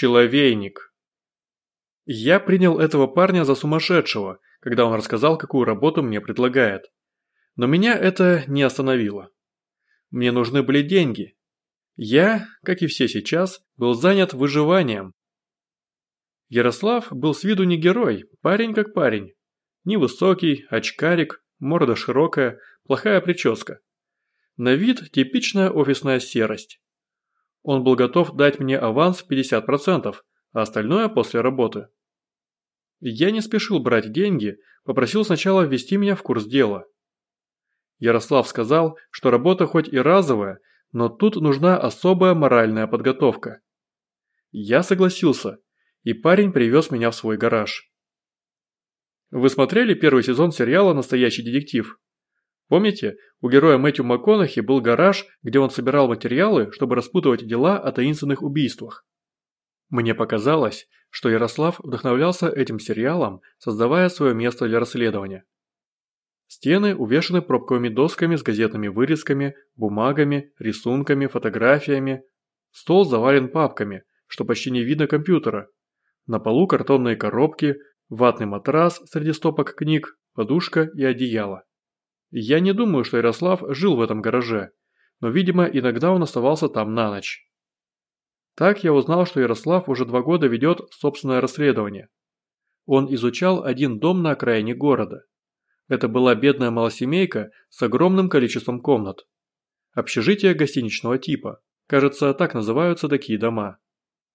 Человейник. Я принял этого парня за сумасшедшего, когда он рассказал, какую работу мне предлагает. Но меня это не остановило. Мне нужны были деньги. Я, как и все сейчас, был занят выживанием. Ярослав был с виду не герой, парень как парень. Невысокий, очкарик, морда широкая, плохая прическа. На вид типичная офисная серость. Он был готов дать мне аванс 50%, а остальное после работы. Я не спешил брать деньги, попросил сначала ввести меня в курс дела. Ярослав сказал, что работа хоть и разовая, но тут нужна особая моральная подготовка. Я согласился, и парень привез меня в свой гараж. Вы смотрели первый сезон сериала «Настоящий детектив»? Помните, у героя Мэтью МакКонахи был гараж, где он собирал материалы, чтобы распутывать дела о таинственных убийствах. Мне показалось, что Ярослав вдохновлялся этим сериалом, создавая свое место для расследования. Стены увешаны пробковыми досками с газетными вырезками, бумагами, рисунками, фотографиями. Стол завален папками, что почти не видно компьютера. На полу картонные коробки, ватный матрас среди стопок книг, подушка и одеяло. Я не думаю, что Ярослав жил в этом гараже, но, видимо, иногда он оставался там на ночь. Так я узнал, что Ярослав уже два года ведет собственное расследование. Он изучал один дом на окраине города. Это была бедная малосемейка с огромным количеством комнат. Общежитие гостиничного типа. Кажется, так называются такие дома.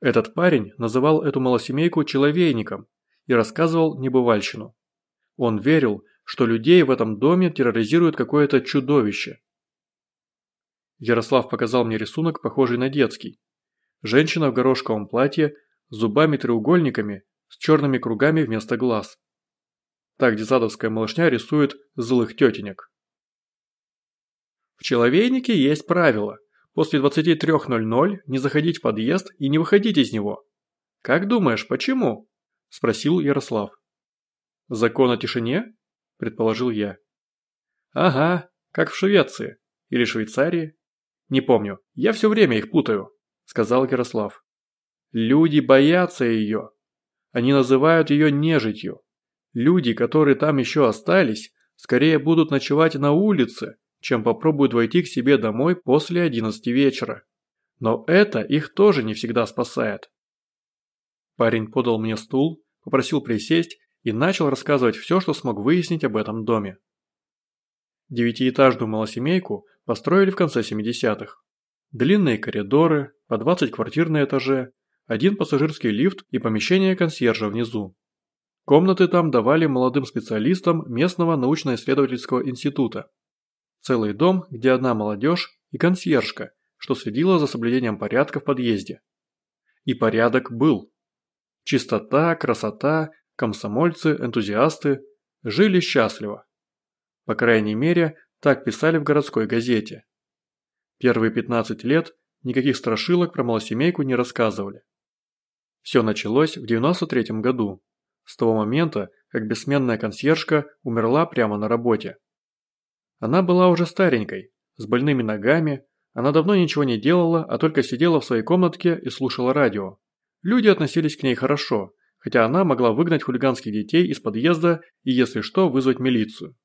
Этот парень называл эту малосемейку человейником и рассказывал небывальщину. Он верил, что людей в этом доме терроризирует какое-то чудовище. Ярослав показал мне рисунок, похожий на детский. Женщина в горошковом платье, с зубами-треугольниками, с черными кругами вместо глаз. Так детсадовская малышня рисует злых тетенек. В человейнике есть правило. После 23.00 не заходить в подъезд и не выходить из него. Как думаешь, почему? Спросил Ярослав. Закон о тишине? Предположил я. Ага, как в Швеции. Или Швейцарии. Не помню, я все время их путаю, сказал Ярослав. Люди боятся ее. Они называют ее нежитью. Люди, которые там еще остались, скорее будут ночевать на улице, чем попробуют войти к себе домой после 11 вечера. Но это их тоже не всегда спасает. Парень подал мне стул, попросил присесть и начал рассказывать все, что смог выяснить об этом доме. Девятиэтажную малосемейку построили в конце 70-х. Длинные коридоры, по 20 квартир на этаже, один пассажирский лифт и помещение консьержа внизу. Комнаты там давали молодым специалистам местного научно-исследовательского института. Целый дом, где одна молодежь и консьержка, что следила за соблюдением порядка в подъезде. И порядок был. Чистота, красота, комсомольцы, энтузиасты жили счастливо. По крайней мере, так писали в городской газете. Первые 15 лет никаких страшилок про малосемейку не рассказывали. Все началось в 93 году, с того момента, как бессменная консьержка умерла прямо на работе. Она была уже старенькой, с больными ногами, она давно ничего не делала, а только сидела в своей комнатке и слушала радио. Люди относились к ней хорошо, хотя она могла выгнать хулиганских детей из подъезда и, если что, вызвать милицию.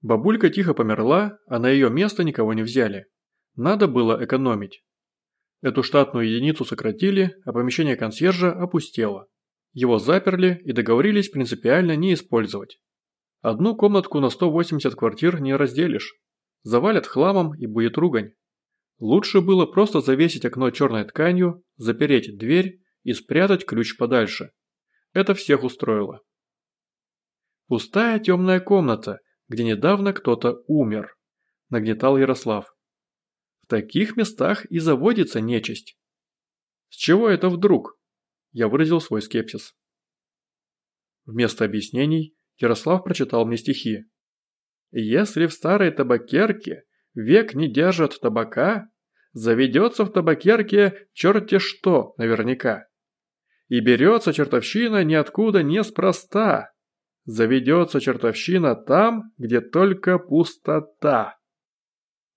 Бабулька тихо померла, а на ее место никого не взяли. Надо было экономить. Эту штатную единицу сократили, а помещение консьержа опустело. Его заперли и договорились принципиально не использовать. Одну комнатку на 180 квартир не разделишь. Завалят хламом и будет ругань. Лучше было просто завесить окно черной тканью, запереть дверь и спрятать ключ подальше. Это всех устроило. Пустая темная комната, где недавно кто-то умер, нагнетал Ярослав. В таких местах и заводится нечисть. С чего это вдруг? Я выразил свой скепсис. Вместо объяснений Ярослав прочитал мне стихи. «Если в старой табакерке век не держат табака, заведется в табакерке черти что наверняка. И берется чертовщина ниоткуда неспроста. Заведется чертовщина там, где только пустота.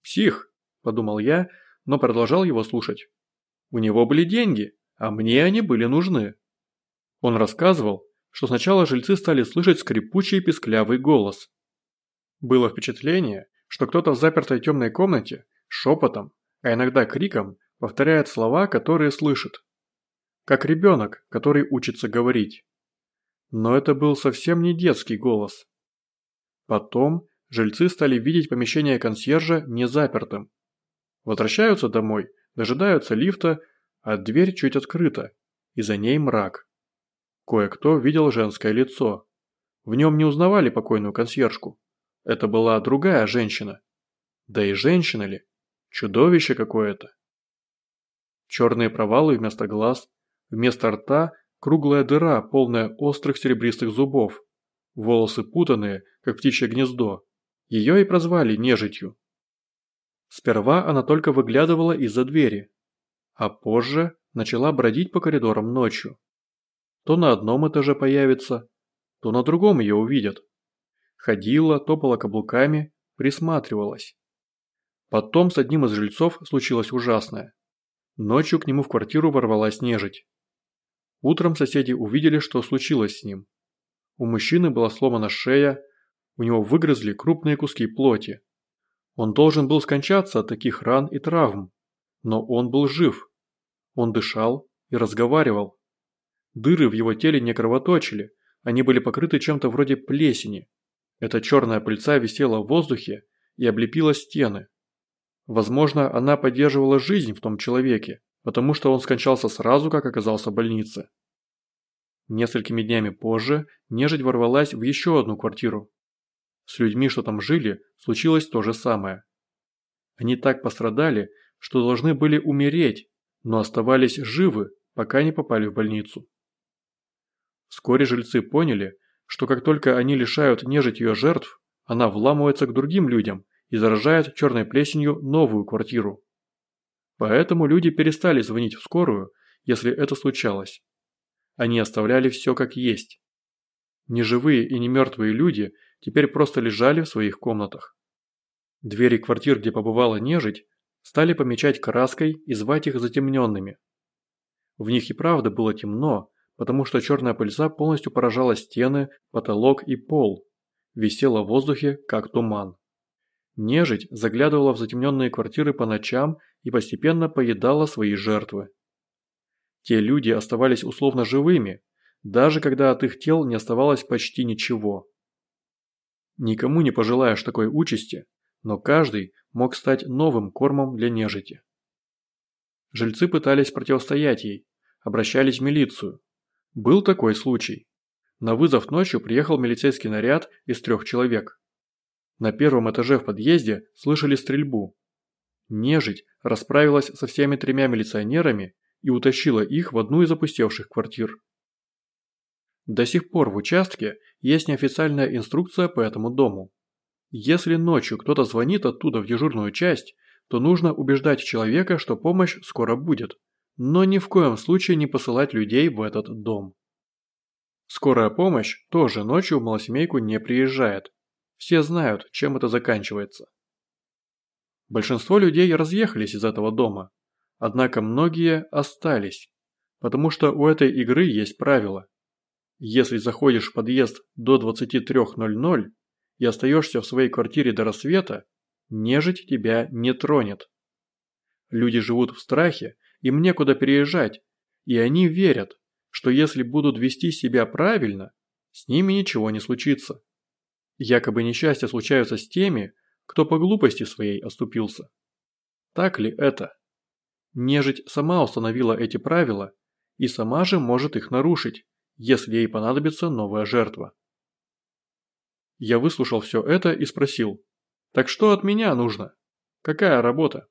«Псих», – подумал я, но продолжал его слушать. У него были деньги, а мне они были нужны. Он рассказывал, что сначала жильцы стали слышать скрипучий писклявый голос. Было впечатление, что кто-то в запертой темной комнате шепотом, а иногда криком повторяет слова, которые слышит. Как ребенок, который учится говорить. Но это был совсем не детский голос. Потом жильцы стали видеть помещение консьержа незапертым. Возвращаются домой, дожидаются лифта, а дверь чуть открыта, и за ней мрак. Кое-кто видел женское лицо. В нем не узнавали покойную консьержку. Это была другая женщина. Да и женщина ли? Чудовище какое-то. Черные провалы вместо глаз, вместо рта круглая дыра, полная острых серебристых зубов. Волосы путанные, как птичье гнездо. Ее и прозвали нежитью. Сперва она только выглядывала из-за двери, а позже начала бродить по коридорам ночью. То на одном этаже появится, то на другом ее увидят. Ходила, топала каблуками, присматривалась. Потом с одним из жильцов случилось ужасное. Ночью к нему в квартиру ворвалась нежить. Утром соседи увидели, что случилось с ним. У мужчины была сломана шея, у него выгрызли крупные куски плоти. Он должен был скончаться от таких ран и травм, но он был жив. Он дышал и разговаривал. Дыры в его теле не кровоточили, они были покрыты чем-то вроде плесени. Эта черная пыльца висела в воздухе и облепила стены. Возможно, она поддерживала жизнь в том человеке, потому что он скончался сразу, как оказался в больнице. Несколькими днями позже нежить ворвалась в еще одну квартиру. С людьми, что там жили, случилось то же самое. Они так пострадали, что должны были умереть, но оставались живы, пока не попали в больницу. Вскоре жильцы поняли, что как только они лишают нежить ее жертв, она вламывается к другим людям и заражает черной плесенью новую квартиру. Поэтому люди перестали звонить в скорую, если это случалось. Они оставляли все как есть. Неживые и немертвые люди теперь просто лежали в своих комнатах. Двери квартир, где побывала нежить, стали помечать краской и звать их затемненными. В них и правда было темно, потому что черная пыльца полностью поражала стены, потолок и пол, висела в воздухе, как туман. Нежить заглядывала в затемненные квартиры по ночам и постепенно поедала свои жертвы. Те люди оставались условно живыми, даже когда от их тел не оставалось почти ничего. Никому не пожелаешь такой участи, но каждый мог стать новым кормом для нежити. Жильцы пытались противостоять ей, обращались в милицию. Был такой случай. На вызов ночью приехал милицейский наряд из трех человек. На первом этаже в подъезде слышали стрельбу. Нежить расправилась со всеми тремя милиционерами и утащила их в одну из опустевших квартир. До сих пор в участке есть неофициальная инструкция по этому дому. Если ночью кто-то звонит оттуда в дежурную часть, то нужно убеждать человека, что помощь скоро будет, но ни в коем случае не посылать людей в этот дом. Скорая помощь тоже ночью в малосемейку не приезжает, все знают, чем это заканчивается. Большинство людей разъехались из этого дома, однако многие остались, потому что у этой игры есть правило. Если заходишь в подъезд до 23.00 и остаешься в своей квартире до рассвета, нежить тебя не тронет. Люди живут в страхе, им некуда переезжать, и они верят, что если будут вести себя правильно, с ними ничего не случится. Якобы несчастья случаются с теми, кто по глупости своей оступился. Так ли это? Нежить сама установила эти правила и сама же может их нарушить, если ей понадобится новая жертва. Я выслушал все это и спросил, так что от меня нужно? Какая работа?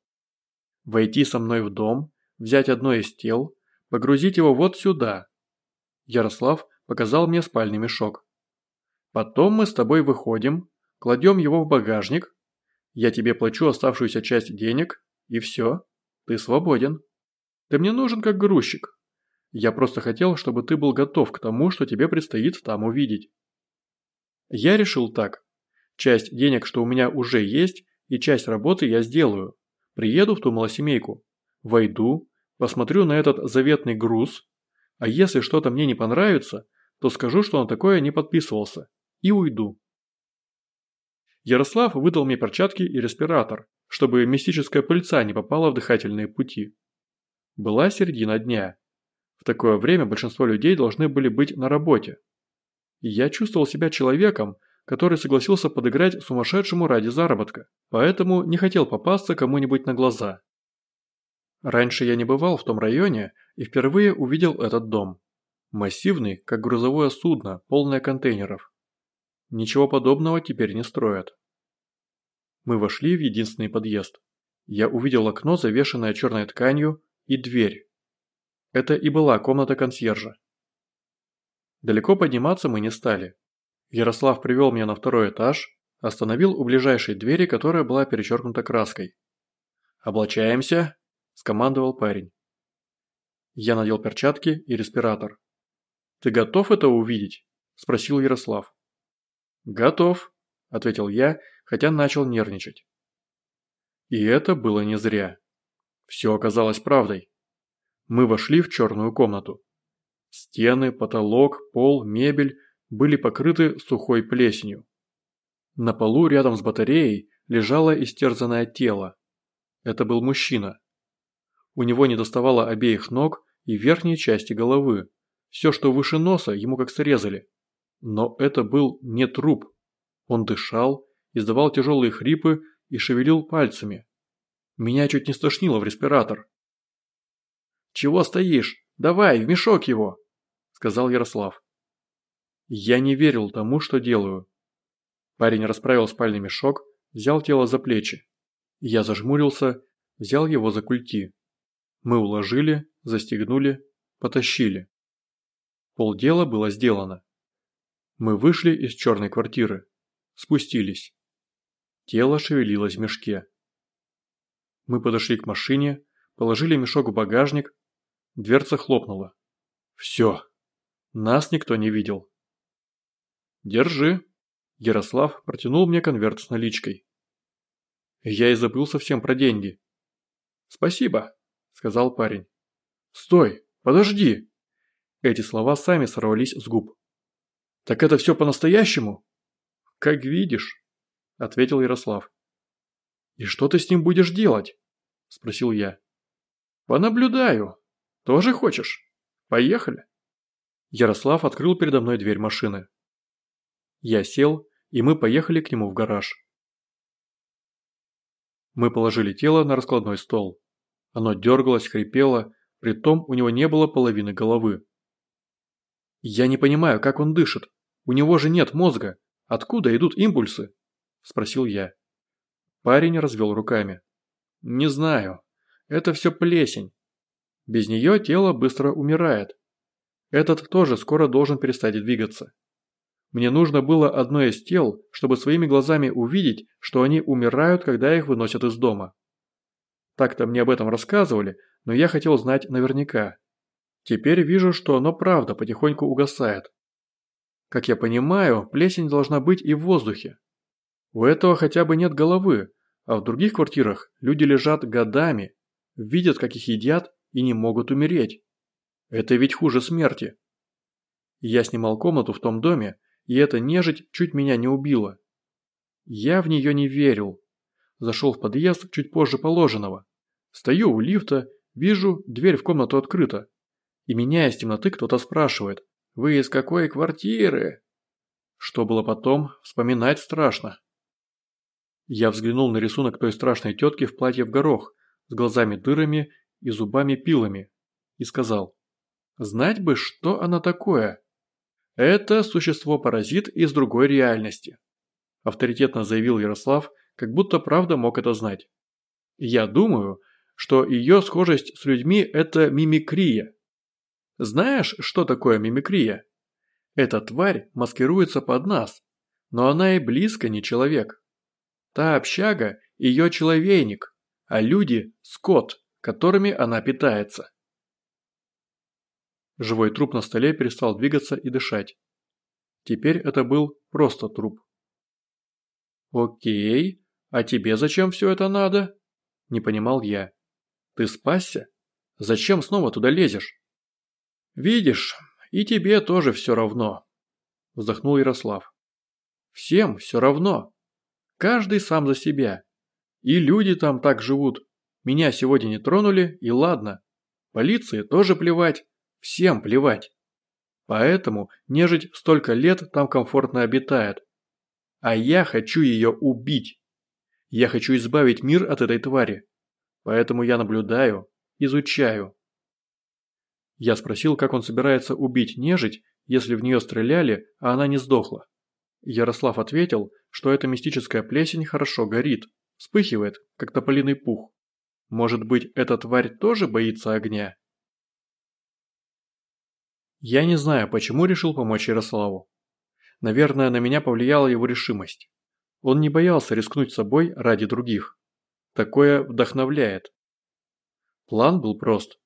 Войти со мной в дом, взять одно из тел, погрузить его вот сюда. Ярослав показал мне спальный мешок. Потом мы с тобой выходим, кладем его в багажник, я тебе плачу оставшуюся часть денег, и все, ты свободен. Ты мне нужен как грузчик. Я просто хотел, чтобы ты был готов к тому, что тебе предстоит там увидеть. Я решил так. Часть денег, что у меня уже есть, и часть работы я сделаю. Приеду в ту малосемейку, войду, посмотрю на этот заветный груз, а если что-то мне не понравится, то скажу, что на такое не подписывался, и уйду. Ярослав выдал мне перчатки и респиратор, чтобы мистическая пыльца не попала в дыхательные пути. Была середина дня. В такое время большинство людей должны были быть на работе. И я чувствовал себя человеком, который согласился подыграть сумасшедшему ради заработка, поэтому не хотел попасться кому-нибудь на глаза. Раньше я не бывал в том районе и впервые увидел этот дом. Массивный, как грузовое судно, полное контейнеров. Ничего подобного теперь не строят. Мы вошли в единственный подъезд. Я увидел окно, завешенное черной тканью, и дверь. Это и была комната консьержа. Далеко подниматься мы не стали. Ярослав привел меня на второй этаж, остановил у ближайшей двери, которая была перечеркнута краской. «Облачаемся», – скомандовал парень. Я надел перчатки и респиратор. «Ты готов это увидеть?» – спросил Ярослав. «Готов», – ответил я, хотя начал нервничать. И это было не зря. Все оказалось правдой. Мы вошли в черную комнату. Стены, потолок, пол, мебель были покрыты сухой плесенью. На полу рядом с батареей лежало истерзанное тело. Это был мужчина. У него не доставало обеих ног и верхней части головы. Все, что выше носа, ему как срезали. Но это был не труп. Он дышал, издавал тяжелые хрипы и шевелил пальцами. Меня чуть не стошнило в респиратор. «Чего стоишь? Давай, в мешок его!» – сказал Ярослав. Я не верил тому, что делаю. Парень расправил спальный мешок, взял тело за плечи. Я зажмурился, взял его за культи. Мы уложили, застегнули, потащили. Полдела было сделано. Мы вышли из черной квартиры. Спустились. Тело шевелилось в мешке. Мы подошли к машине, положили мешок в багажник. Дверца хлопнула. Все. Нас никто не видел. «Держи». Ярослав протянул мне конверт с наличкой. Я и забыл совсем про деньги. «Спасибо», – сказал парень. «Стой, подожди!» Эти слова сами сорвались с губ. «Так это все по-настоящему?» «Как видишь», – ответил Ярослав. «И что ты с ним будешь делать?» – спросил я. «Понаблюдаю. Тоже хочешь? Поехали». Ярослав открыл передо мной дверь машины. Я сел, и мы поехали к нему в гараж. Мы положили тело на раскладной стол. Оно дергалось, хрипело, притом у него не было половины головы. «Я не понимаю, как он дышит. У него же нет мозга. Откуда идут импульсы?» – спросил я. Парень развел руками. «Не знаю. Это все плесень. Без нее тело быстро умирает. Этот тоже скоро должен перестать двигаться. Мне нужно было одно из тел, чтобы своими глазами увидеть, что они умирают, когда их выносят из дома. Так-то мне об этом рассказывали, но я хотел знать наверняка. Теперь вижу, что оно правда потихоньку угасает. Как я понимаю, плесень должна быть и в воздухе. У этого хотя бы нет головы, а в других квартирах люди лежат годами, видят, как их едят и не могут умереть. Это ведь хуже смерти. Я снимал комнату в том доме, и эта нежить чуть меня не убила. Я в нее не верил. Зашел в подъезд чуть позже положенного. Стою у лифта, вижу, дверь в комнату открыта. И меня из темноты кто-то спрашивает, «Вы из какой квартиры?» Что было потом, вспоминать страшно. Я взглянул на рисунок той страшной тетки в платье в горох, с глазами дырами и зубами-пилами, и сказал, «Знать бы, что она такое!» Это существо-паразит из другой реальности. Авторитетно заявил Ярослав, как будто правда мог это знать. Я думаю, что ее схожесть с людьми – это мимикрия. Знаешь, что такое мимикрия? Эта тварь маскируется под нас, но она и близко не человек. Та общага – ее человейник, а люди – скот, которыми она питается. Живой труп на столе перестал двигаться и дышать. Теперь это был просто труп. «Окей, а тебе зачем все это надо?» – не понимал я. «Ты спасся? Зачем снова туда лезешь?» «Видишь, и тебе тоже все равно», – вздохнул Ярослав. «Всем все равно. Каждый сам за себя. И люди там так живут. Меня сегодня не тронули, и ладно. Полиции тоже плевать, всем плевать. Поэтому нежить столько лет там комфортно обитает. А я хочу ее убить. Я хочу избавить мир от этой твари. Поэтому я наблюдаю, изучаю. Я спросил, как он собирается убить нежить, если в нее стреляли, а она не сдохла. Ярослав ответил, что эта мистическая плесень хорошо горит, вспыхивает, как тополиный пух. Может быть, эта тварь тоже боится огня? Я не знаю, почему решил помочь Ярославу. Наверное, на меня повлияла его решимость. Он не боялся рискнуть собой ради других. Такое вдохновляет. План был прост.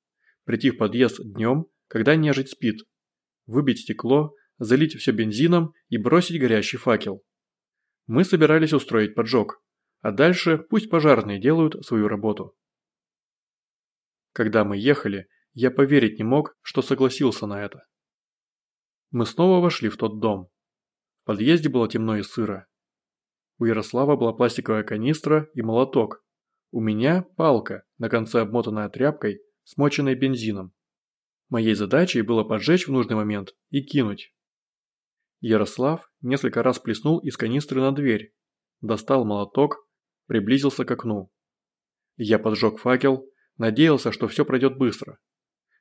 Прийти в подъезд днем, когда нежить спит. Выбить стекло, залить все бензином и бросить горящий факел. Мы собирались устроить поджог, а дальше пусть пожарные делают свою работу. Когда мы ехали, я поверить не мог, что согласился на это. Мы снова вошли в тот дом. В подъезде было темно и сыро. У Ярослава была пластиковая канистра и молоток. У меня палка, на конце обмотанная тряпкой, смоченной бензином. Моей задачей было поджечь в нужный момент и кинуть. Ярослав несколько раз плеснул из канистры на дверь, достал молоток, приблизился к окну. Я поджег факел, надеялся, что все пройдет быстро.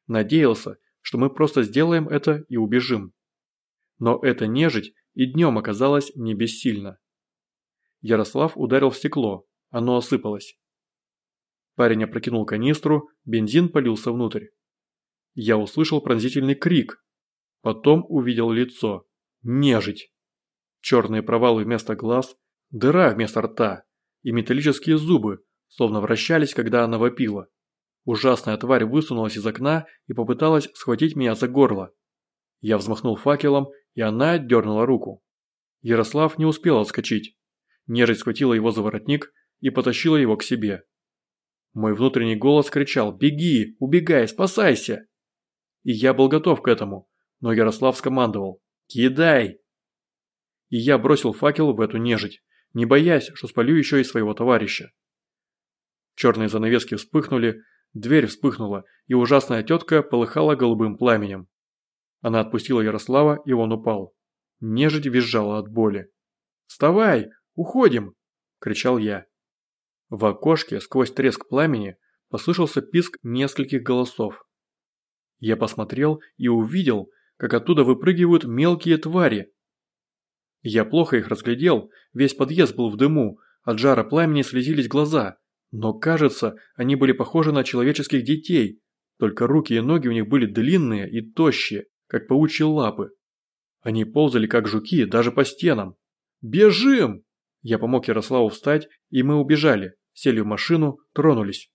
Надеялся, что мы просто сделаем это и убежим. Но эта нежить и днем оказалась не бессильна. Ярослав ударил в стекло, оно осыпалось. Парень опрокинул канистру, бензин полился внутрь. Я услышал пронзительный крик. Потом увидел лицо. Нежить. Черные провалы вместо глаз, дыра вместо рта и металлические зубы, словно вращались, когда она вопила. Ужасная тварь высунулась из окна и попыталась схватить меня за горло. Я взмахнул факелом, и она отдернула руку. Ярослав не успел отскочить. Нежить схватила его за воротник и потащила его к себе. Мой внутренний голос кричал «Беги! Убегай! Спасайся!» И я был готов к этому, но Ярослав скомандовал «Кидай!» И я бросил факел в эту нежить, не боясь, что спалю еще и своего товарища. Черные занавески вспыхнули, дверь вспыхнула, и ужасная тетка полыхала голубым пламенем. Она отпустила Ярослава, и он упал. Нежить визжала от боли. «Вставай! Уходим!» – кричал я. В окошке сквозь треск пламени послышался писк нескольких голосов. Я посмотрел и увидел, как оттуда выпрыгивают мелкие твари. Я плохо их разглядел, весь подъезд был в дыму, от жара пламени слезились глаза, но кажется, они были похожи на человеческих детей, только руки и ноги у них были длинные и тощие, как паучьи лапы. Они ползали как жуки даже по стенам. «Бежим!» Я помог Ярославу встать, и мы убежали, сели в машину, тронулись.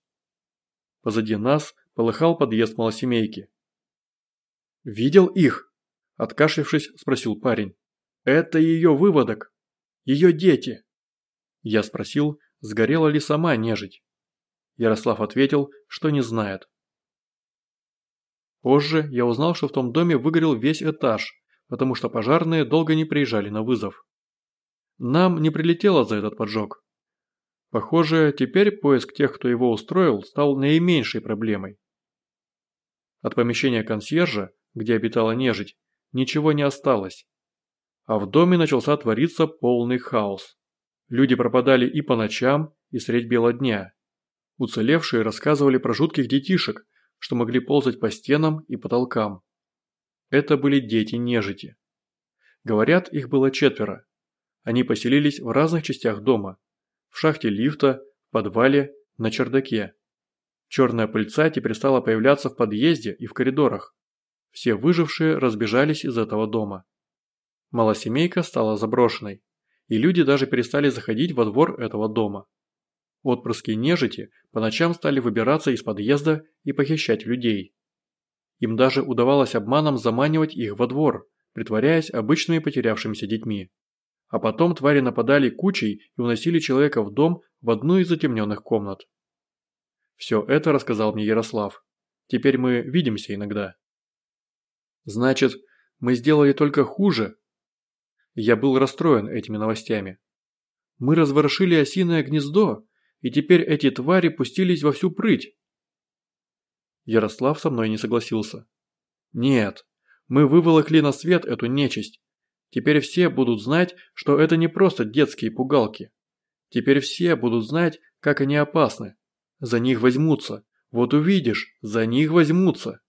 Позади нас полыхал подъезд малосемейки. «Видел их?» – откашлившись, спросил парень. «Это ее выводок. Ее дети». Я спросил, сгорела ли сама нежить. Ярослав ответил, что не знает. Позже я узнал, что в том доме выгорел весь этаж, потому что пожарные долго не приезжали на вызов. Нам не прилетело за этот поджог. Похоже, теперь поиск тех, кто его устроил, стал наименьшей проблемой. От помещения консьержа где обитала нежить, ничего не осталось. А в доме начался твориться полный хаос. Люди пропадали и по ночам, и средь бела дня. Уцелевшие рассказывали про жутких детишек, что могли ползать по стенам и потолкам. Это были дети нежити. Говорят, их было четверо. Они поселились в разных частях дома. В шахте лифта, в подвале, на чердаке. Черная пыльца теперь стала появляться в подъезде и в коридорах. Все выжившие разбежались из этого дома. Малосемейка стала заброшенной, и люди даже перестали заходить во двор этого дома. Отпрыски нежити по ночам стали выбираться из подъезда и похищать людей. Им даже удавалось обманом заманивать их во двор, притворяясь обычными потерявшимися детьми. А потом твари нападали кучей и уносили человека в дом в одну из затемненных комнат. Все это рассказал мне Ярослав. Теперь мы видимся иногда. Значит, мы сделали только хуже? Я был расстроен этими новостями. Мы разворошили осиное гнездо, и теперь эти твари пустились во всю прыть. Ярослав со мной не согласился. Нет, мы выволокли на свет эту нечисть. Теперь все будут знать, что это не просто детские пугалки. Теперь все будут знать, как они опасны. За них возьмутся. Вот увидишь, за них возьмутся.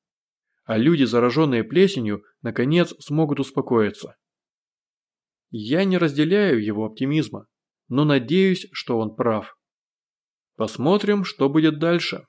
А люди, зараженные плесенью, наконец смогут успокоиться. Я не разделяю его оптимизма, но надеюсь, что он прав. Посмотрим, что будет дальше.